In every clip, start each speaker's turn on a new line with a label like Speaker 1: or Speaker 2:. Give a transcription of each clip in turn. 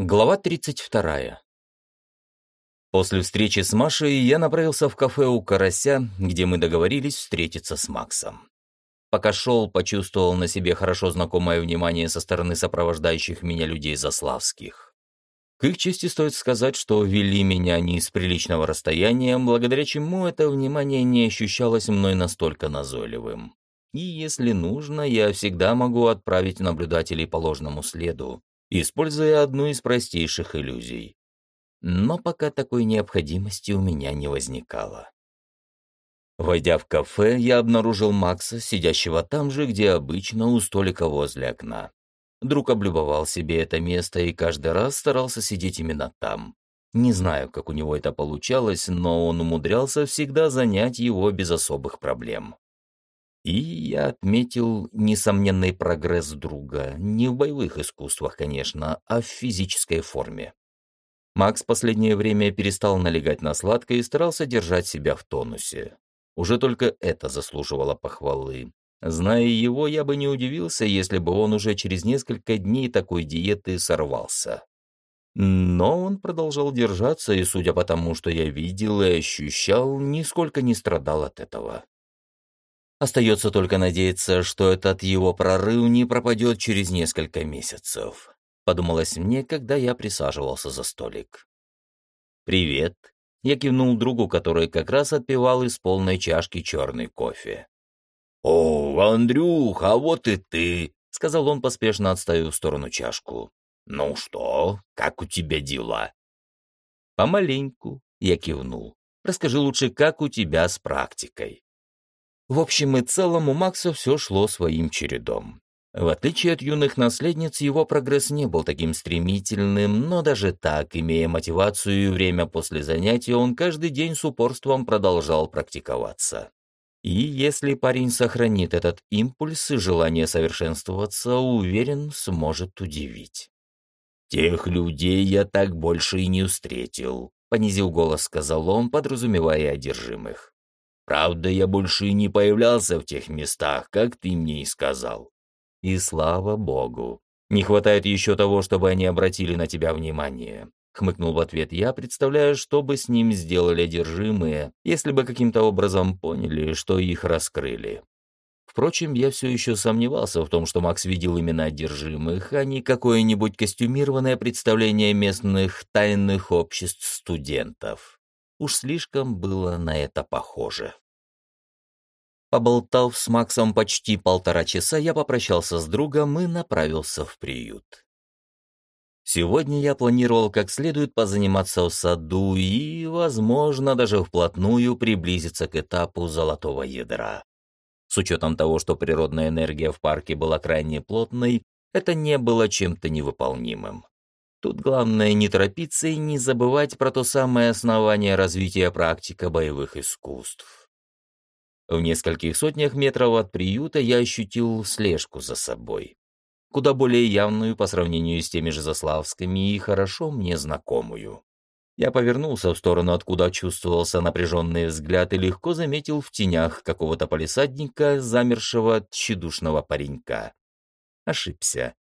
Speaker 1: Глава 32. После встречи с Машей я направился в кафе у Карася, где мы договорились встретиться с Максом. Пока шел, почувствовал на себе хорошо знакомое внимание со стороны сопровождающих меня людей заславских. К их чести стоит сказать, что вели меня не с приличного расстояния, благодаря чему это внимание не ощущалось мной настолько назойливым. И если нужно, я всегда могу отправить наблюдателей по ложному следу, используя одну из простейших иллюзий. Но пока такой необходимости у меня не возникало. Войдя в кафе, я обнаружил Макса, сидящего там же, где обычно, у столика возле окна. Друг облюбовал себе это место и каждый раз старался сидеть именно там. Не знаю, как у него это получалось, но он умудрялся всегда занять его без особых проблем. И я отметил несомненный прогресс друга, не в боевых искусствах, конечно, а в физической форме. Макс последнее время перестал налегать на сладкое и старался держать себя в тонусе. Уже только это заслуживало похвалы. Зная его, я бы не удивился, если бы он уже через несколько дней такой диеты сорвался. Но он продолжал держаться, и, судя по тому, что я видел и ощущал, нисколько не страдал от этого. Остается только надеяться, что этот его прорыв не пропадет через несколько месяцев. Подумалось мне, когда я присаживался за столик. «Привет», — я кивнул другу, который как раз отпивал из полной чашки черный кофе.
Speaker 2: «О, Андрюх, а вот и ты», — сказал он, поспешно отставив в сторону чашку. «Ну что, как у тебя дела?»
Speaker 1: «Помаленьку», — я кивнул. «Расскажи лучше, как у тебя с практикой?» В общем и целом у Макса все шло своим чередом. В отличие от юных наследниц, его прогресс не был таким стремительным, но даже так, имея мотивацию и время после занятия, он каждый день с упорством продолжал практиковаться. И если парень сохранит этот импульс и желание совершенствоваться, уверен, сможет удивить.
Speaker 2: «Тех людей я так больше и не встретил», — понизил голос, сказал он, подразумевая одержимых. Правда, я больше и не появлялся в тех местах, как ты мне и сказал.
Speaker 1: И слава богу. Не хватает еще того, чтобы они обратили на тебя внимание. Хмыкнул в ответ я, представляя, что бы с ним сделали одержимые, если бы каким-то образом поняли, что их раскрыли. Впрочем, я все еще сомневался в том, что Макс видел именно одержимых, а не какое-нибудь костюмированное представление местных тайных обществ студентов. Уж слишком было на это похоже. Поболтав с Максом почти полтора часа, я попрощался с другом и направился в приют. Сегодня я планировал как следует позаниматься в саду и, возможно, даже вплотную приблизиться к этапу золотого ядра. С учетом того, что природная энергия в парке была крайне плотной, это не было чем-то невыполнимым. Тут главное не торопиться и не забывать про то самое основание развития практика боевых искусств. В нескольких сотнях метров от приюта я ощутил слежку за собой. Куда более явную по сравнению с теми же Заславскими и хорошо мне знакомую. Я повернулся в сторону, откуда чувствовался напряженный взгляд, и легко заметил в тенях какого-то полисадника замершего тщедушного паренька. Ошибся.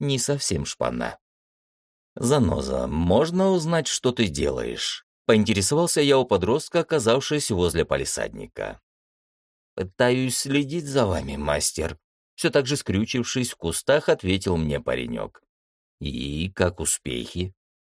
Speaker 1: Не совсем шпана. «Заноза, можно узнать, что ты делаешь?» Поинтересовался я у подростка, оказавшись возле палисадника. «Пытаюсь следить за вами, мастер», — все так же скрючившись в кустах, ответил мне паренек. «И как успехи?»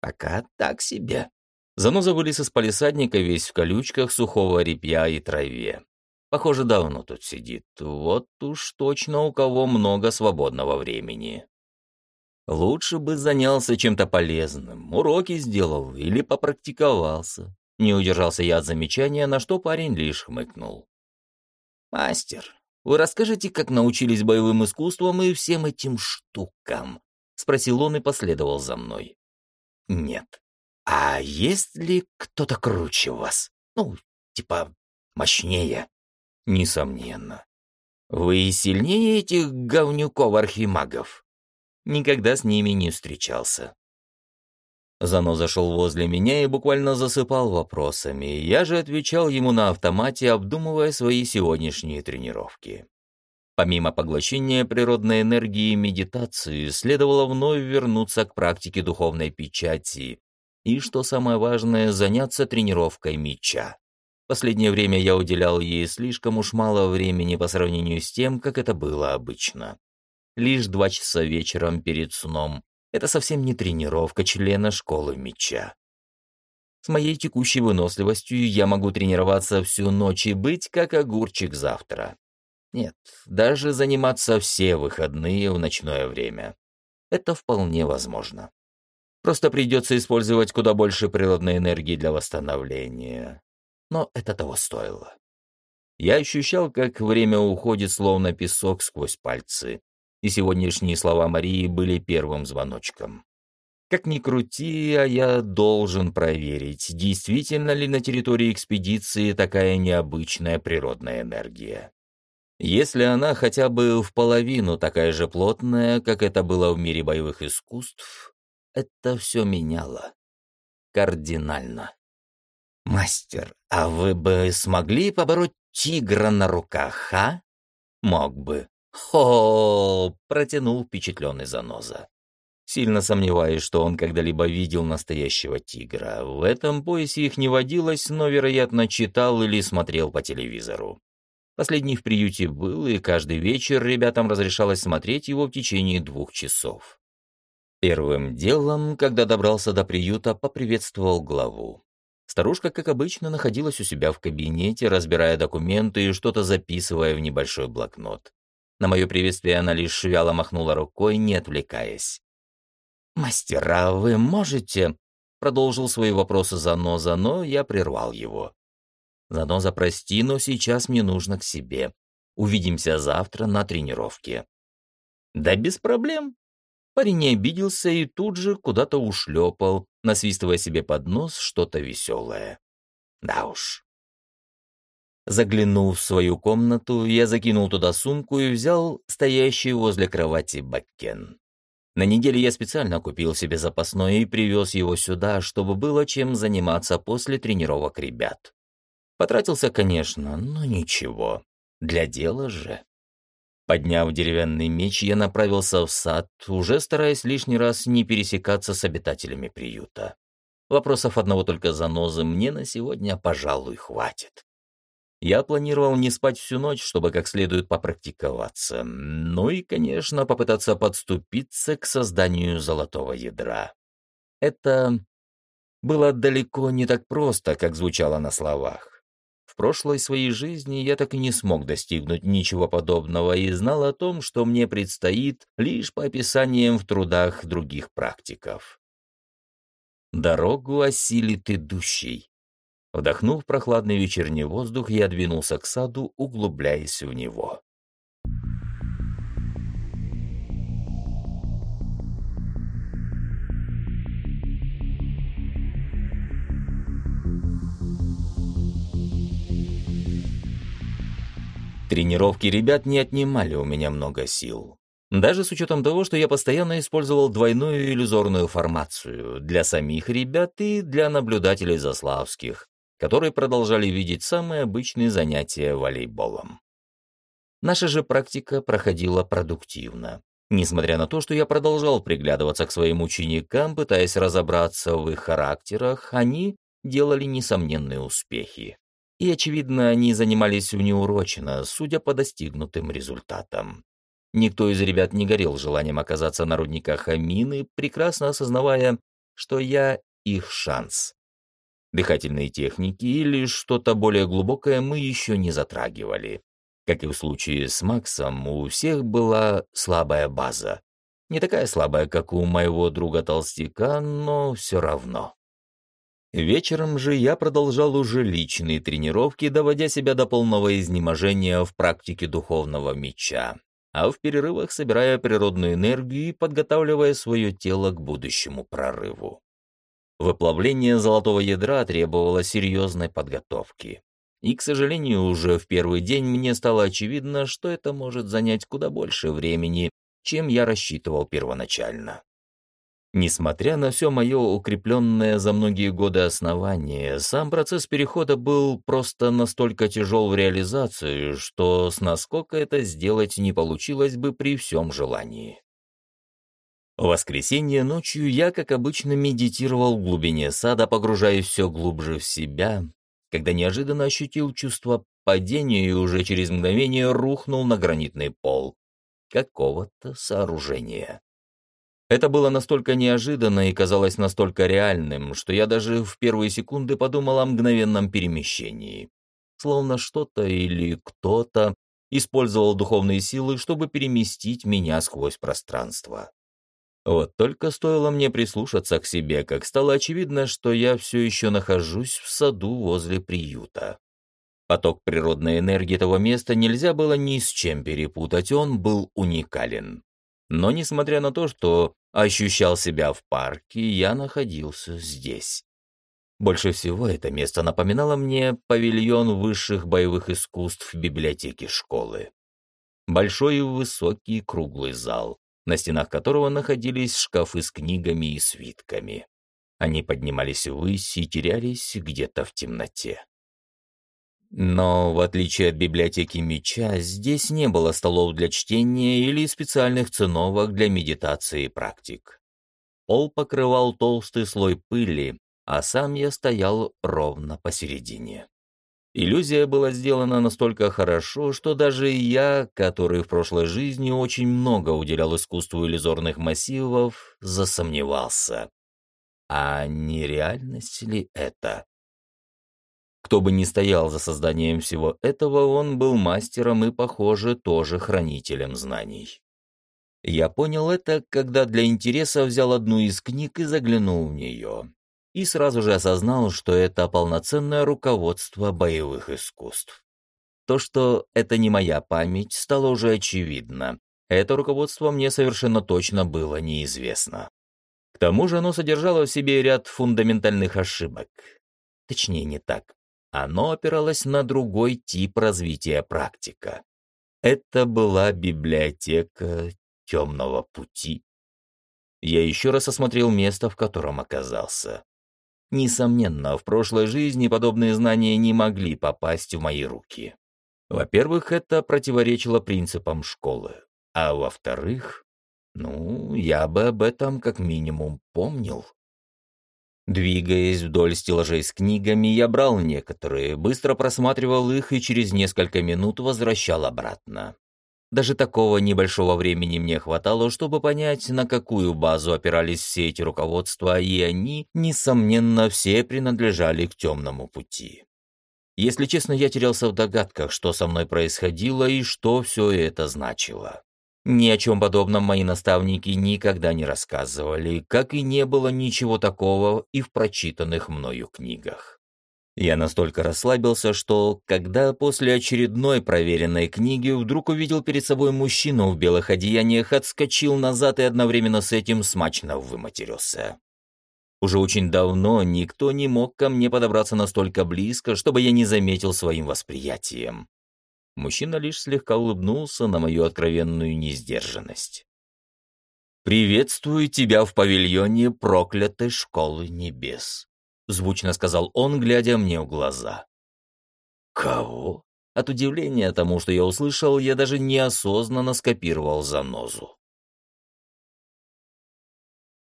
Speaker 1: «Пока так себе». Заноза вылез из палисадника весь в колючках сухого репья и траве. Похоже, давно тут сидит. Вот уж точно у кого много свободного времени. Лучше бы занялся чем-то полезным, уроки сделал или попрактиковался. Не удержался я от замечания, на что парень лишь хмыкнул. «Мастер, вы расскажете, как научились боевым искусствам и всем этим штукам?» — спросил он и последовал за мной. «Нет. А есть ли кто-то круче вас? Ну, типа, мощнее?» «Несомненно. Вы сильнее этих говнюков-архимагов?» Никогда с ними не встречался. Зано зашел возле меня и буквально засыпал вопросами. Я же отвечал ему на автомате, обдумывая свои сегодняшние тренировки. Помимо поглощения природной энергии и медитации, следовало вновь вернуться к практике духовной печати и, что самое важное, заняться тренировкой меча. Последнее время я уделял ей слишком уж мало времени по сравнению с тем, как это было обычно. Лишь два часа вечером перед сном. Это совсем не тренировка члена школы меча. С моей текущей выносливостью я могу тренироваться всю ночь и быть как огурчик завтра. Нет, даже заниматься все выходные в ночное время. Это вполне возможно. Просто придется использовать куда больше природной энергии для восстановления. Но это того стоило. Я ощущал, как время уходит словно песок сквозь пальцы, и сегодняшние слова Марии были первым звоночком. Как ни крути, а я должен проверить, действительно ли на территории экспедиции такая необычная природная энергия. Если она хотя бы в половину такая же плотная, как это было в мире боевых искусств, это все меняло. Кардинально. «Мастер, а вы бы смогли побороть тигра на руках, а?» «Мог бы». «Хо!» — протянул впечатленный заноза. Сильно сомневаюсь, что он когда-либо видел настоящего тигра. В этом поясе их не водилось, но, вероятно, читал или смотрел по телевизору. Последний в приюте был, и каждый вечер ребятам разрешалось смотреть его в течение двух часов. Первым делом, когда добрался до приюта, поприветствовал главу. Старушка, как обычно, находилась у себя в кабинете, разбирая документы и что-то записывая в небольшой блокнот. На мое приветствие она лишь вяло махнула рукой, не отвлекаясь. «Мастера, вы можете?» — продолжил свои вопросы Заноза, но я прервал его. Заноза, прости, но сейчас мне нужно к себе. Увидимся завтра на тренировке». «Да без проблем». Парень не обиделся и тут же куда-то ушлепал, насвистывая себе под нос что-то веселое. Да уж. Заглянув в свою комнату, я закинул туда сумку и взял стоящий возле кровати бакен. На неделе я специально купил себе запасной и привез его сюда, чтобы было чем заниматься после тренировок ребят. Потратился, конечно, но ничего. Для дела же. Подняв деревянный меч, я направился в сад, уже стараясь лишний раз не пересекаться с обитателями приюта. Вопросов одного только занозы мне на сегодня, пожалуй, хватит. Я планировал не спать всю ночь, чтобы как следует попрактиковаться. Ну и, конечно, попытаться подступиться к созданию золотого ядра. Это было далеко не так просто, как звучало на словах. В прошлой своей жизни я так и не смог достигнуть ничего подобного и знал о том, что мне предстоит лишь по описаниям в трудах других практиков. Дорогу осилит идущий. Вдохнув прохладный вечерний воздух, я двинулся к саду, углубляясь в него. Тренировки ребят не отнимали у меня много сил. Даже с учетом того, что я постоянно использовал двойную иллюзорную формацию для самих ребят и для наблюдателей заславских, которые продолжали видеть самые обычные занятия волейболом. Наша же практика проходила продуктивно. Несмотря на то, что я продолжал приглядываться к своим ученикам, пытаясь разобраться в их характерах, они делали несомненные успехи и, очевидно, они занимались внеурочно, судя по достигнутым результатам. Никто из ребят не горел желанием оказаться на рудниках амины, прекрасно осознавая, что я их шанс. Дыхательные техники или что-то более глубокое мы еще не затрагивали. Как и в случае с Максом, у всех была слабая база. Не такая слабая, как у моего друга-толстяка, но все равно. Вечером же я продолжал уже личные тренировки, доводя себя до полного изнеможения в практике духовного меча, а в перерывах собирая природную энергию и подготавливая свое тело к будущему прорыву. Выплавление золотого ядра требовало серьезной подготовки. И, к сожалению, уже в первый день мне стало очевидно, что это может занять куда больше времени, чем я рассчитывал первоначально. Несмотря на все мое укрепленное за многие годы основание, сам процесс перехода был просто настолько тяжел в реализации, что с насколько это сделать не получилось бы при всем желании. В воскресенье ночью я, как обычно, медитировал в глубине сада, погружаясь все глубже в себя, когда неожиданно ощутил чувство падения и уже через мгновение рухнул на гранитный пол какого-то сооружения. Это было настолько неожиданно и казалось настолько реальным, что я даже в первые секунды подумал о мгновенном перемещении. Словно что-то или кто-то использовал духовные силы, чтобы переместить меня сквозь пространство. Вот только стоило мне прислушаться к себе, как стало очевидно, что я все еще нахожусь в саду возле приюта. Поток природной энергии этого места нельзя было ни с чем перепутать, он был уникален. Но несмотря на то, что ощущал себя в парке, я находился здесь. Больше всего это место напоминало мне павильон высших боевых искусств библиотеки школы. Большой и высокий круглый зал, на стенах которого находились шкафы с книгами и свитками. Они поднимались ввысь и терялись где-то в темноте. Но, в отличие от библиотеки меча, здесь не было столов для чтения или специальных циновок для медитации и практик. Пол покрывал толстый слой пыли, а сам я стоял ровно посередине. Иллюзия была сделана настолько хорошо, что даже я, который в прошлой жизни очень много уделял искусству иллюзорных массивов, засомневался. А не реальность ли это? Кто бы ни стоял за созданием всего этого, он был мастером и, похоже, тоже хранителем знаний. Я понял это, когда для интереса взял одну из книг и заглянул в нее. И сразу же осознал, что это полноценное руководство боевых искусств. То, что это не моя память, стало уже очевидно. Это руководство мне совершенно точно было неизвестно. К тому же оно содержало в себе ряд фундаментальных ошибок. Точнее, не так оно опиралось на другой тип развития практика. Это была библиотека темного пути. Я еще раз осмотрел место, в котором оказался. Несомненно, в прошлой жизни подобные знания не могли попасть в мои руки. Во-первых, это противоречило принципам школы. А во-вторых, ну, я бы об этом как минимум помнил. Двигаясь вдоль стеллажей с книгами, я брал некоторые, быстро просматривал их и через несколько минут возвращал обратно. Даже такого небольшого времени мне хватало, чтобы понять, на какую базу опирались все эти руководства, и они, несомненно, все принадлежали к темному пути. Если честно, я терялся в догадках, что со мной происходило и что все это значило. Ни о чем подобном мои наставники никогда не рассказывали, как и не было ничего такого и в прочитанных мною книгах. Я настолько расслабился, что, когда после очередной проверенной книги вдруг увидел перед собой мужчину в белых одеяниях, отскочил назад и одновременно с этим смачно выматерился. Уже очень давно никто не мог ко мне подобраться настолько близко, чтобы я не заметил своим восприятием. Мужчина лишь слегка улыбнулся на мою откровенную несдержанность. «Приветствую тебя в павильоне проклятой школы небес», — звучно сказал он, глядя мне в глаза. «Кого?» От удивления тому, что я услышал, я даже неосознанно скопировал занозу.